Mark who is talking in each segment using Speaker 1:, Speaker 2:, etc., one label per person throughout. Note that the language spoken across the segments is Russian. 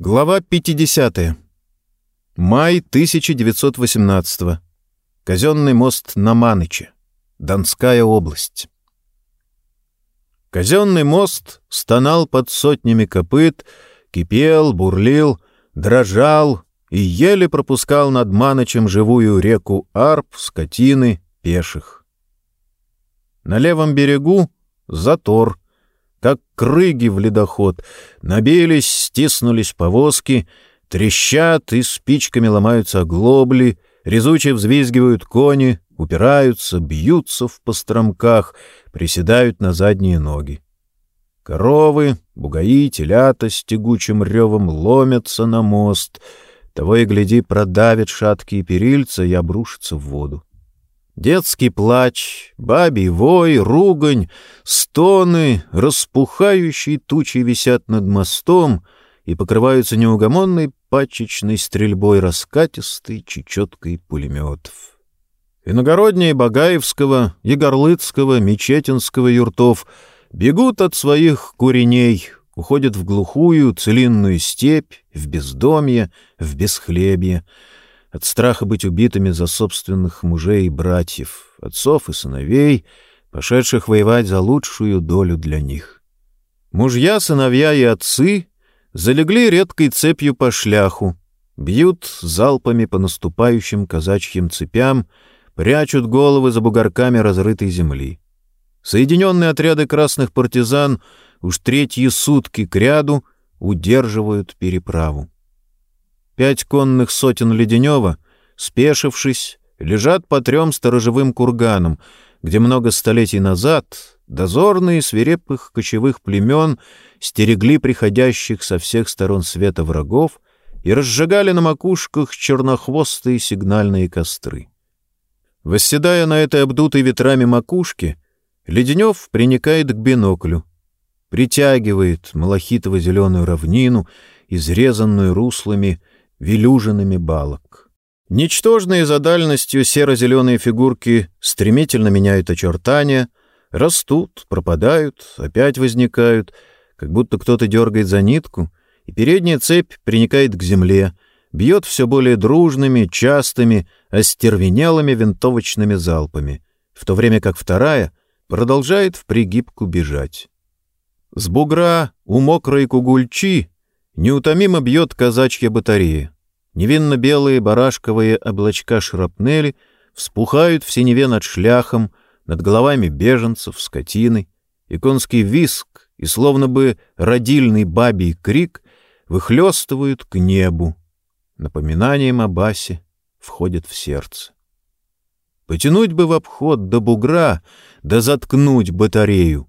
Speaker 1: Глава 50. Май 1918. Казенный мост на Маныче. Донская область. Казенный мост стонал под сотнями копыт, кипел, бурлил, дрожал и еле пропускал над Манычем живую реку арп, скотины, пеших. На левом берегу — затор — как крыги в ледоход. Набились, стиснулись повозки, трещат и спичками ломаются оглобли, резуче взвизгивают кони, упираются, бьются в постромках, приседают на задние ноги. Коровы, бугаи, телята с тягучим ревом ломятся на мост, того и гляди продавят шаткие перильца и обрушатся в воду. Детский плач, бабий вой, ругань, стоны, распухающие тучи висят над мостом и покрываются неугомонной пачечной стрельбой раскатистой чечеткой пулеметов. Иногородние Багаевского, Егорлыцкого, Мечетинского юртов бегут от своих куреней, уходят в глухую целинную степь, в бездомье, в бесхлебье — от страха быть убитыми за собственных мужей и братьев, отцов и сыновей, пошедших воевать за лучшую долю для них. Мужья, сыновья и отцы залегли редкой цепью по шляху, бьют залпами по наступающим казачьим цепям, прячут головы за бугорками разрытой земли. Соединенные отряды красных партизан уж третьи сутки кряду удерживают переправу. Пять конных сотен Леденева, спешившись, лежат по трем сторожевым курганам, где много столетий назад дозорные свирепых кочевых племен стерегли приходящих со всех сторон света врагов и разжигали на макушках чернохвостые сигнальные костры. Восседая на этой обдутой ветрами макушке, Леденев приникает к биноклю, притягивает малахитово-зеленую равнину, изрезанную руслами велюжинами балок. Ничтожные за дальностью серо-зеленые фигурки стремительно меняют очертания, растут, пропадают, опять возникают, как будто кто-то дергает за нитку, и передняя цепь приникает к земле, бьет все более дружными, частыми, остервенелыми винтовочными залпами, в то время как вторая продолжает в пригибку бежать. С бугра у мокрой кугульчи неутомимо бьет казачья батарея. Невинно-белые барашковые облачка шрапнели вспухают в синеве над шляхом, над головами беженцев, скотины, и конский виск, и словно бы родильный бабий крик выхлестывают к небу. Напоминанием о басе входит в сердце. Потянуть бы в обход до бугра, да заткнуть батарею.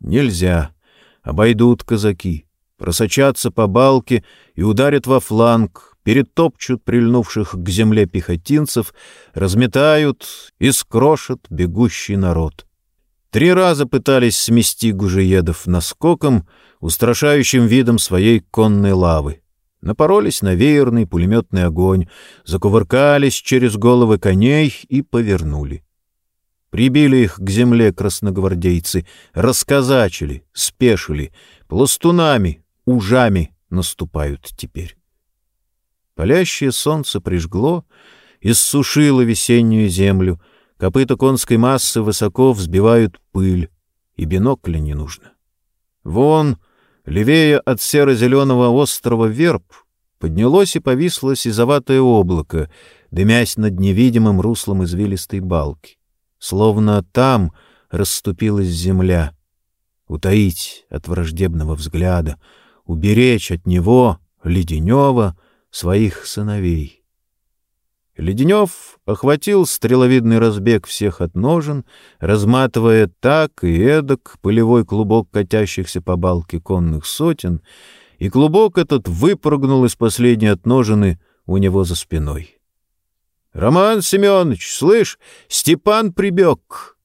Speaker 1: Нельзя. Обойдут казаки, просочатся по балке и ударят во фланг, перетопчут прильнувших к земле пехотинцев, разметают и скрошат бегущий народ. Три раза пытались смести гужеедов наскоком, устрашающим видом своей конной лавы. Напоролись на веерный пулеметный огонь, закувыркались через головы коней и повернули. Прибили их к земле красногвардейцы, расказачили, спешили, пластунами, ужами наступают теперь. Палящее солнце прижгло, иссушило весеннюю землю, копыта конской массы высоко взбивают пыль, и бинокля не нужно. Вон, левее от серо-зеленого острова Верб, поднялось и повисло сизоватое облако, дымясь над невидимым руслом извилистой балки. Словно там расступилась земля. Утаить от враждебного взгляда, уберечь от него, леденева, своих сыновей. Леденев охватил стреловидный разбег всех от ножен, разматывая так и эдак полевой клубок катящихся по балке конных сотен, и клубок этот выпрыгнул из последней отножины у него за спиной. — Роман Семенович, слышь, Степан прибег!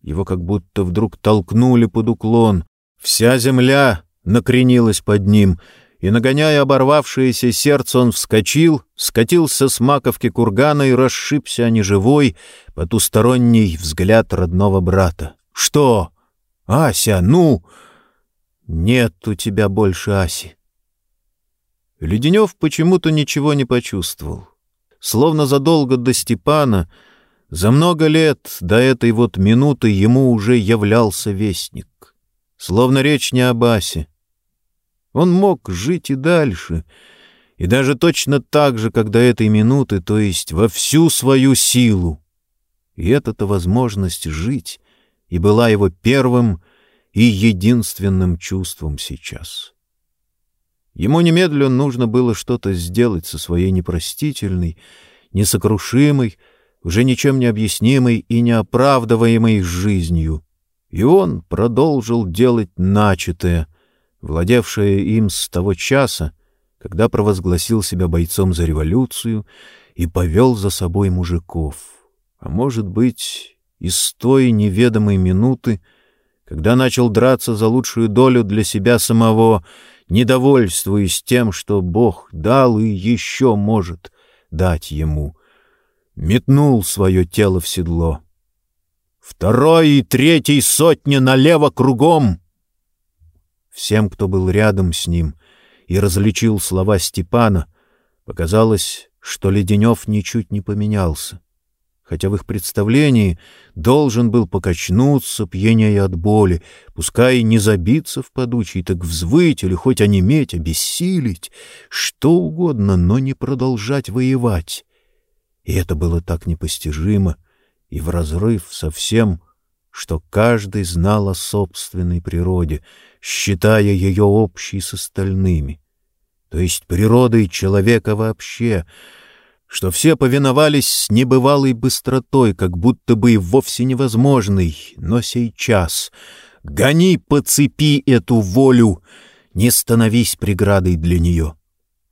Speaker 1: Его как будто вдруг толкнули под уклон. Вся земля накренилась под ним — и, нагоняя оборвавшееся сердце, он вскочил, скатился с маковки кургана и расшибся о неживой, потусторонний взгляд родного брата. «Что? Ася, ну!» «Нет у тебя больше Аси». Леденев почему-то ничего не почувствовал. Словно задолго до Степана, за много лет до этой вот минуты ему уже являлся вестник. Словно речь не об Асе. Он мог жить и дальше, и даже точно так же, как до этой минуты, то есть во всю свою силу. И эта-то возможность жить и была его первым и единственным чувством сейчас. Ему немедленно нужно было что-то сделать со своей непростительной, несокрушимой, уже ничем не объяснимой и неоправдываемой жизнью. И он продолжил делать начатое, владевшее им с того часа, когда провозгласил себя бойцом за революцию и повел за собой мужиков. А может быть, из той неведомой минуты, когда начал драться за лучшую долю для себя самого недовольствуясь тем, что Бог дал и еще может дать ему. Метнул свое тело в седло. Второй и третий сотни налево кругом. Всем, кто был рядом с ним и различил слова Степана, показалось, что Леденев ничуть не поменялся хотя в их представлении должен был покачнуться, пьянее от боли, пускай не забиться в подучий, так взвыть или хоть онеметь, обессилить, что угодно, но не продолжать воевать. И это было так непостижимо и в разрыв со всем, что каждый знал о собственной природе, считая ее общей с остальными, то есть природой человека вообще — что все повиновались с небывалой быстротой, как будто бы и вовсе невозможной, но сейчас. Гони по цепи эту волю, не становись преградой для нее.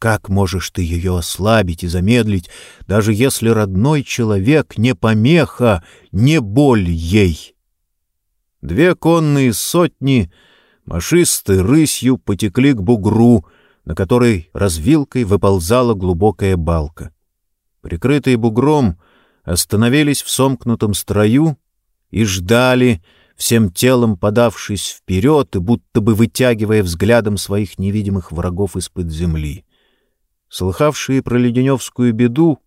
Speaker 1: Как можешь ты ее ослабить и замедлить, даже если родной человек не помеха, не боль ей? Две конные сотни, машисты рысью потекли к бугру, на которой развилкой выползала глубокая балка прикрытые бугром, остановились в сомкнутом строю и ждали, всем телом подавшись вперед и будто бы вытягивая взглядом своих невидимых врагов из-под земли. Слыхавшие про Леденевскую беду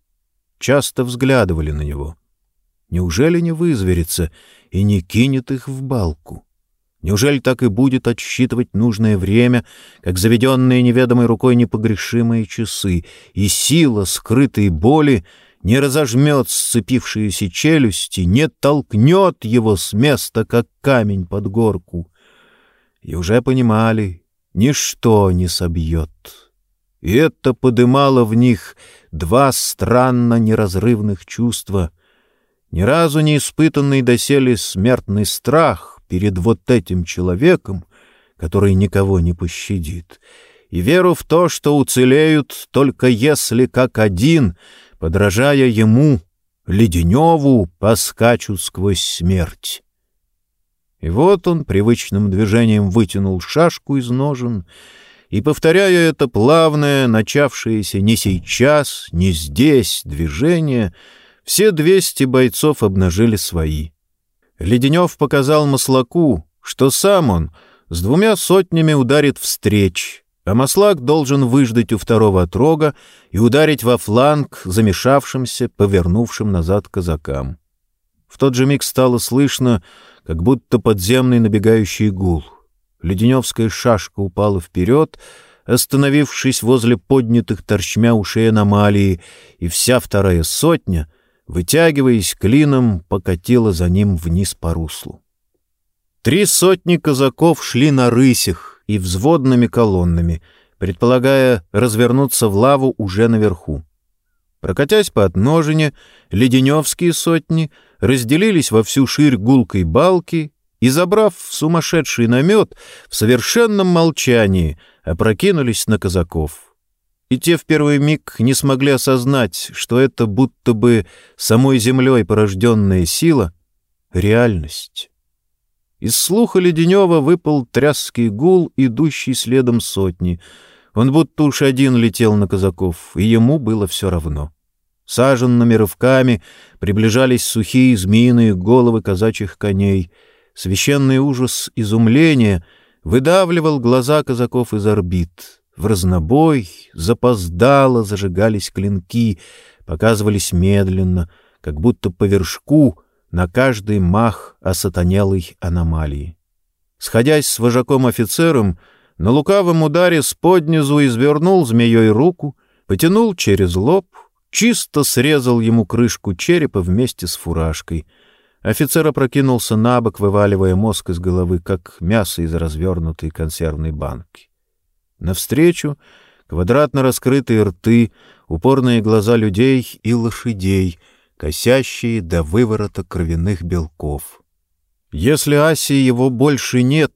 Speaker 1: часто взглядывали на него. Неужели не вызверится и не кинет их в балку? Неужели так и будет отсчитывать нужное время, как заведенные неведомой рукой непогрешимые часы, и сила скрытой боли не разожмет сцепившиеся челюсти, не толкнет его с места, как камень под горку? И уже понимали, ничто не собьет. И это подымало в них два странно неразрывных чувства, ни разу не испытанный доселе смертный страх, перед вот этим человеком, который никого не пощадит, и веру в то, что уцелеют только если как один, подражая ему, Леденеву, поскачут сквозь смерть. И вот он привычным движением вытянул шашку из ножен, и, повторяя это плавное, начавшееся не сейчас, не здесь движение, все двести бойцов обнажили свои — Леденев показал Маслаку, что сам он с двумя сотнями ударит встреч, а Маслак должен выждать у второго отрога и ударить во фланг замешавшимся, повернувшим назад казакам. В тот же миг стало слышно, как будто подземный набегающий гул. Леденевская шашка упала вперед, остановившись возле поднятых торчмя ушей аномалии, и вся вторая сотня — вытягиваясь клином, покатила за ним вниз по руслу. Три сотни казаков шли на рысях и взводными колоннами, предполагая развернуться в лаву уже наверху. Прокатясь по отножине, леденевские сотни разделились во всю ширь гулкой балки и, забрав сумасшедший намет, в совершенном молчании опрокинулись на казаков — и те в первый миг не смогли осознать, что это будто бы самой землей порожденная сила — реальность. Из слуха Леденева выпал тряский гул, идущий следом сотни. Он будто уж один летел на казаков, и ему было все равно. Саженными рывками приближались сухие змеиные головы казачьих коней. Священный ужас изумления выдавливал глаза казаков из орбит — в разнобой, запоздало зажигались клинки, показывались медленно, как будто по вершку на каждый мах осатанелой аномалии. Сходясь с вожаком-офицером, на лукавом ударе с поднизу извернул змеей руку, потянул через лоб, чисто срезал ему крышку черепа вместе с фуражкой. Офицер опрокинулся на бок, вываливая мозг из головы, как мясо из развернутой консервной банки. Навстречу квадратно раскрытые рты, упорные глаза людей и лошадей, косящие до выворота кровяных белков. Если Аси его больше нет,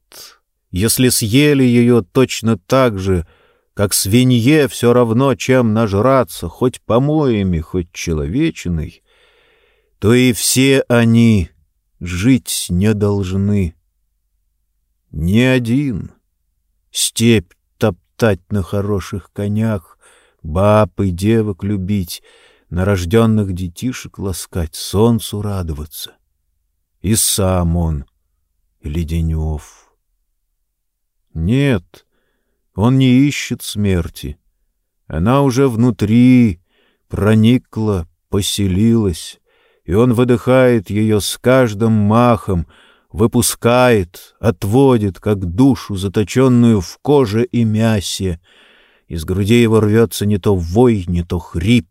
Speaker 1: если съели ее точно так же, как свинье все равно, чем нажраться, хоть помоями, хоть человечиной, то и все они жить не должны. Ни один. Степь топтать на хороших конях, баб и девок любить, на рожденных детишек ласкать, солнцу радоваться. И сам он, Леденев. Нет, он не ищет смерти. Она уже внутри, проникла, поселилась, и он выдыхает ее с каждым махом, выпускает, отводит, как душу, заточенную в коже и мясе. Из груди его рвется не то вой, не то хрип,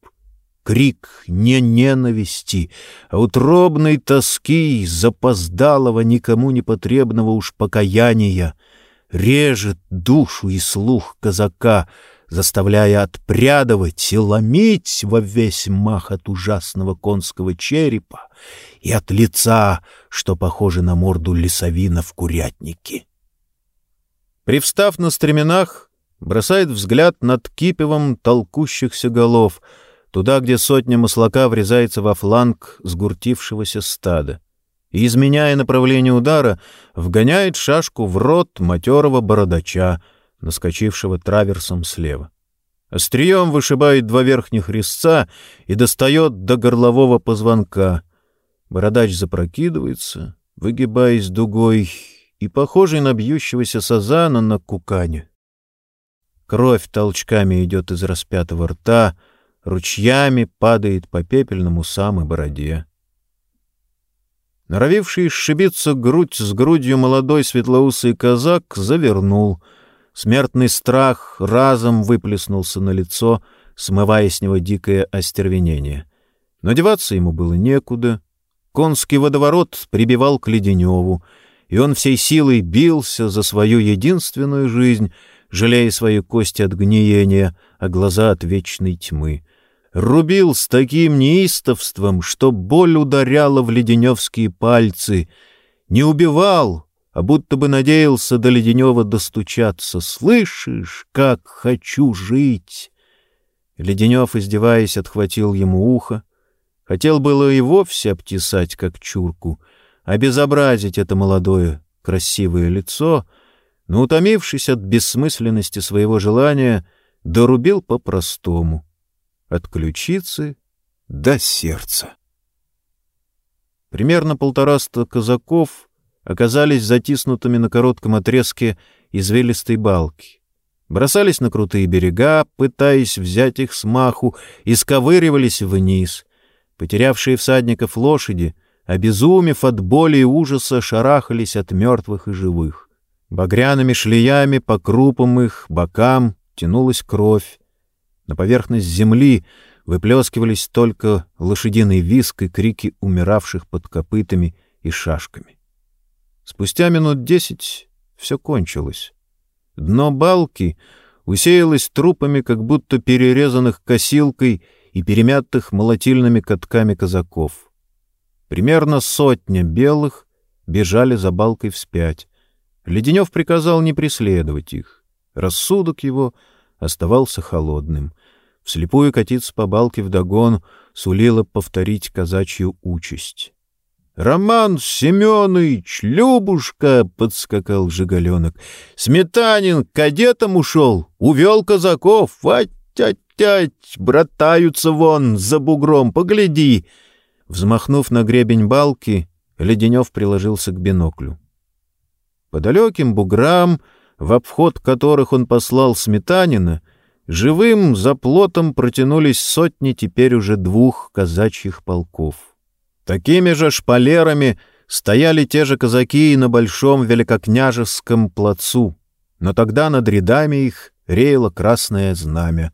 Speaker 1: крик не ненависти, а утробной тоски, запоздалого, никому не потребного уж покаяния — режет душу и слух казака, заставляя отпрядывать и ломить во весь мах от ужасного конского черепа и от лица, что похоже на морду лесовина в курятнике. Привстав на стременах, бросает взгляд над кипевом толкущихся голов, туда, где сотня маслака врезается во фланг сгуртившегося стада и, изменяя направление удара, вгоняет шашку в рот матерого бородача, наскочившего траверсом слева. Острием вышибает два верхних резца и достает до горлового позвонка. Бородач запрокидывается, выгибаясь дугой, и похожий на бьющегося сазана на кукане. Кровь толчками идет из распятого рта, ручьями падает по пепельному самой бороде. Норовивший сшибиться грудь с грудью молодой светлоусый казак завернул. Смертный страх разом выплеснулся на лицо, смывая с него дикое остервенение. Но деваться ему было некуда. Конский водоворот прибивал к Леденеву, и он всей силой бился за свою единственную жизнь, жалея свои кости от гниения, а глаза от вечной тьмы рубил с таким неистовством, что боль ударяла в леденевские пальцы. Не убивал, а будто бы надеялся до Леденева достучаться. «Слышишь, как хочу жить!» Леденев, издеваясь, отхватил ему ухо. Хотел было и вовсе обтесать, как чурку, обезобразить это молодое, красивое лицо, но, утомившись от бессмысленности своего желания, дорубил по-простому — от ключицы до сердца. Примерно полтораста казаков оказались затиснутыми на коротком отрезке извилистой балки. Бросались на крутые берега, пытаясь взять их с маху, и сковыривались вниз. Потерявшие всадников лошади, обезумев от боли и ужаса, шарахались от мертвых и живых. Багряными шлеями по крупам их, бокам тянулась кровь, на поверхность земли выплескивались только лошадиный виск и крики умиравших под копытами и шашками. Спустя минут десять все кончилось. Дно балки усеялось трупами, как будто перерезанных косилкой и перемятых молотильными катками казаков. Примерно сотня белых бежали за балкой вспять. Леденев приказал не преследовать их. Рассудок его оставался холодным. Вслепую катиться по балке вдогон сулило повторить казачью участь. — Роман Семенович, Любушка! — подскакал Жигаленок. — Сметанин кадетом ушел, увел казаков. Ать-тять-тять! Братаются вон за бугром, погляди! Взмахнув на гребень балки, Леденев приложился к биноклю. По далеким буграм в обход которых он послал Сметанина, живым за плотом протянулись сотни теперь уже двух казачьих полков. Такими же шпалерами стояли те же казаки и на Большом Великокняжеском плацу, но тогда над рядами их реяло красное знамя.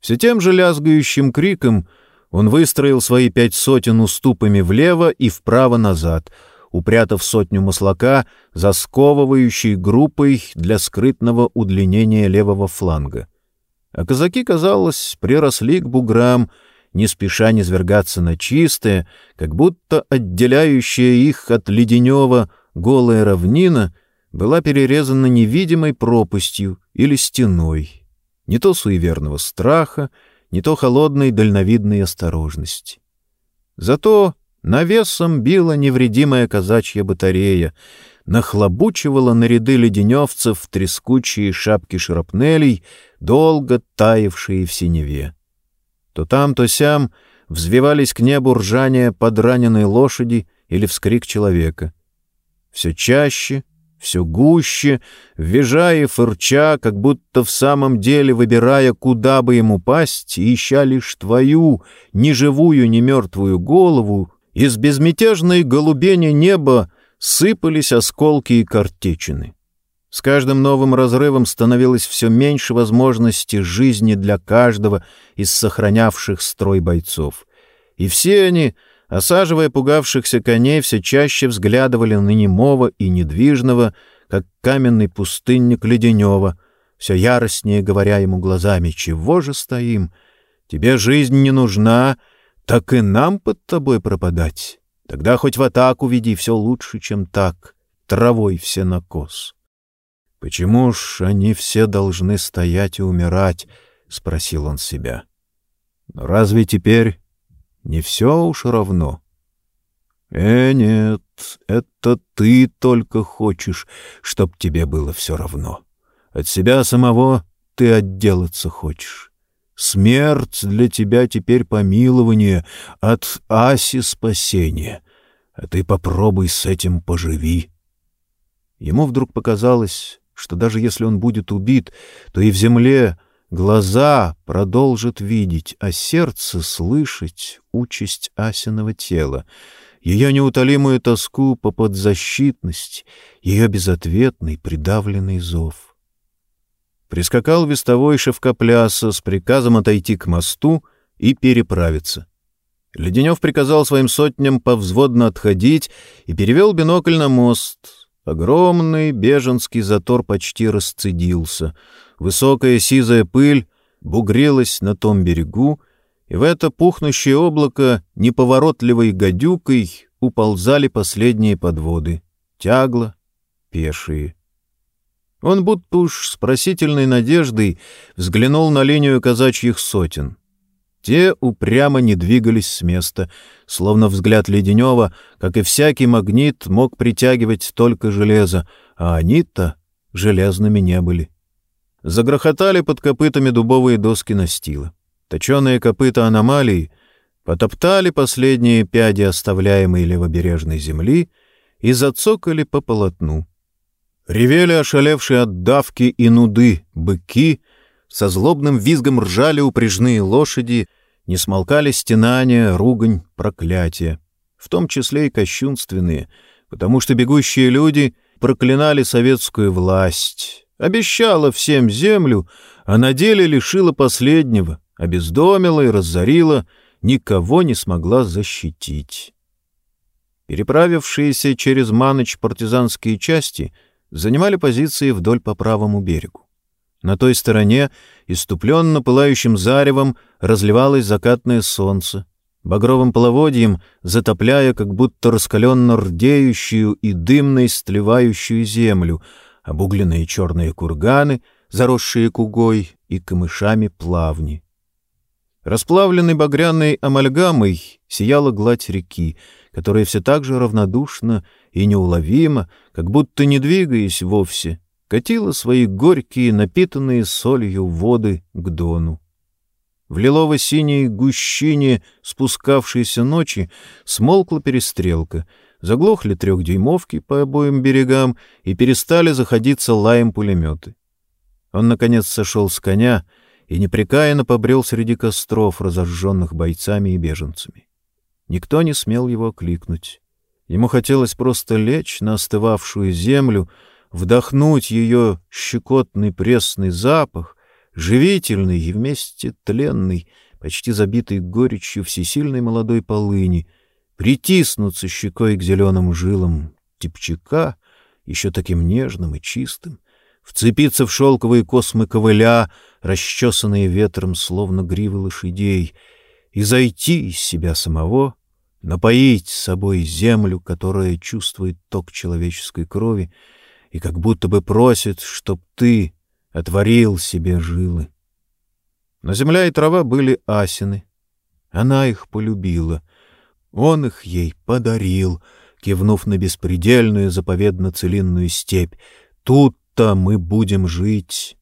Speaker 1: Все тем же лязгающим криком он выстроил свои пять сотен уступами влево и вправо назад, упрятав сотню маслака за сковывающей группой для скрытного удлинения левого фланга. А казаки, казалось, приросли к буграм, не спеша низвергаться на чистое, как будто отделяющая их от леденева голая равнина была перерезана невидимой пропастью или стеной не то суеверного страха, не то холодной дальновидной осторожности. Зато навесом била невредимая казачья батарея, нахлобучивала на ряды леденевцев трескучие шапки шрапнелей, долго таявшие в синеве. То там, то сям взвивались к небу ржания подраненной лошади или вскрик человека. Все чаще все гуще, визжая и фырча, как будто в самом деле выбирая, куда бы ему пасть, ища лишь твою, ни живую, ни мертвую голову, из безмятежной голубени неба сыпались осколки и картечины. С каждым новым разрывом становилось все меньше возможности жизни для каждого из сохранявших строй бойцов. И все они — Осаживая пугавшихся коней, все чаще взглядывали на немого и недвижного, как каменный пустынник Леденева, все яростнее говоря ему глазами, «Чего же стоим? Тебе жизнь не нужна, так и нам под тобой пропадать. Тогда хоть в атаку веди, все лучше, чем так, травой все на кос». «Почему ж они все должны стоять и умирать?» — спросил он себя. «Но разве теперь не все уж равно. Э, нет, это ты только хочешь, чтоб тебе было все равно. От себя самого ты отделаться хочешь. Смерть для тебя теперь помилование, от Аси спасение. А ты попробуй с этим поживи. Ему вдруг показалось, что даже если он будет убит, то и в земле Глаза продолжат видеть, а сердце слышать участь Асиного тела, ее неутолимую тоску по подзащитности, ее безответный придавленный зов. Прискакал вестовой шевкопляса с приказом отойти к мосту и переправиться. Леденев приказал своим сотням повзводно отходить и перевел бинокль на мост. Огромный беженский затор почти расцедился — Высокая сизая пыль бугрилась на том берегу, и в это пухнущее облако неповоротливой гадюкой уползали последние подводы, тягло, пешие. Он будто уж с просительной надеждой взглянул на линию казачьих сотен. Те упрямо не двигались с места, словно взгляд Леденева, как и всякий магнит, мог притягивать только железо, а они-то железными не были. Загрохотали под копытами дубовые доски настила. Точеные копыта аномалии потоптали последние пяди оставляемой левобережной земли и зацокали по полотну. Ревели ошалевшие от давки и нуды быки, со злобным визгом ржали упряжные лошади, не смолкали стенания, ругань, проклятия, в том числе и кощунственные, потому что бегущие люди проклинали советскую власть, Обещала всем землю, а на деле лишила последнего, обездомила и разорила, никого не смогла защитить. Переправившиеся через Маныч партизанские части занимали позиции вдоль по правому берегу. На той стороне, иступленно пылающим заревом, разливалось закатное солнце, багровым половодьем затопляя как будто раскаленно рдеющую и дымно истлевающую землю — обугленные черные курганы, заросшие кугой и камышами плавни. Расплавленной багряной амальгамой сияла гладь реки, которая все так же равнодушно и неуловимо, как будто не двигаясь вовсе, катила свои горькие, напитанные солью воды к дону. В лилово-синей гущине спускавшейся ночи смолкла перестрелка, заглохли трехдюймовки по обоим берегам и перестали заходиться лаем пулеметы. Он, наконец, сошел с коня и непрекаянно побрел среди костров, разожженных бойцами и беженцами. Никто не смел его кликнуть. Ему хотелось просто лечь на остывавшую землю, вдохнуть ее щекотный пресный запах, живительный и вместе тленный, почти забитый горечью всесильной молодой полыни, притиснуться щекой к зеленым жилам типчака, еще таким нежным и чистым, вцепиться в шелковые космы ковыля, расчесанные ветром, словно гривы лошадей, и зайти из себя самого, напоить собой землю, которая чувствует ток человеческой крови, и как будто бы просит, чтоб ты отворил себе жилы. Но земля и трава были асины. Она их полюбила. Он их ей подарил, кивнув на беспредельную заповедно-целинную степь. Тут-то мы будем жить.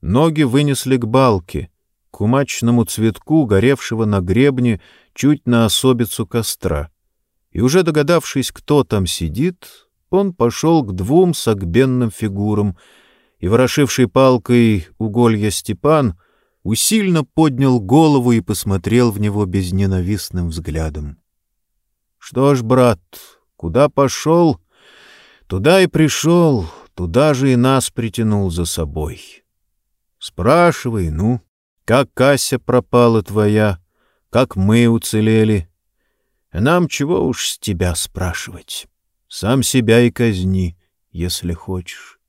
Speaker 1: Ноги вынесли к балке, к умачному цветку, горевшего на гребне чуть на особицу костра. И уже догадавшись, кто там сидит, он пошел к двум согбенным фигурам, и, ворошивший палкой уголья Степан, усильно поднял голову и посмотрел в него безненавистным взглядом. — Что ж, брат, куда пошел, туда и пришел, туда же и нас притянул за собой. Спрашивай, ну, как Кася пропала твоя, как мы уцелели. нам чего уж с тебя спрашивать? Сам себя и казни, если хочешь.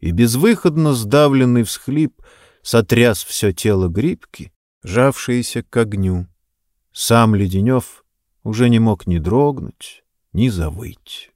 Speaker 1: И безвыходно сдавленный всхлип сотряс все тело грибки, жавшееся к огню. Сам Леденев уже не мог ни дрогнуть, ни завыть.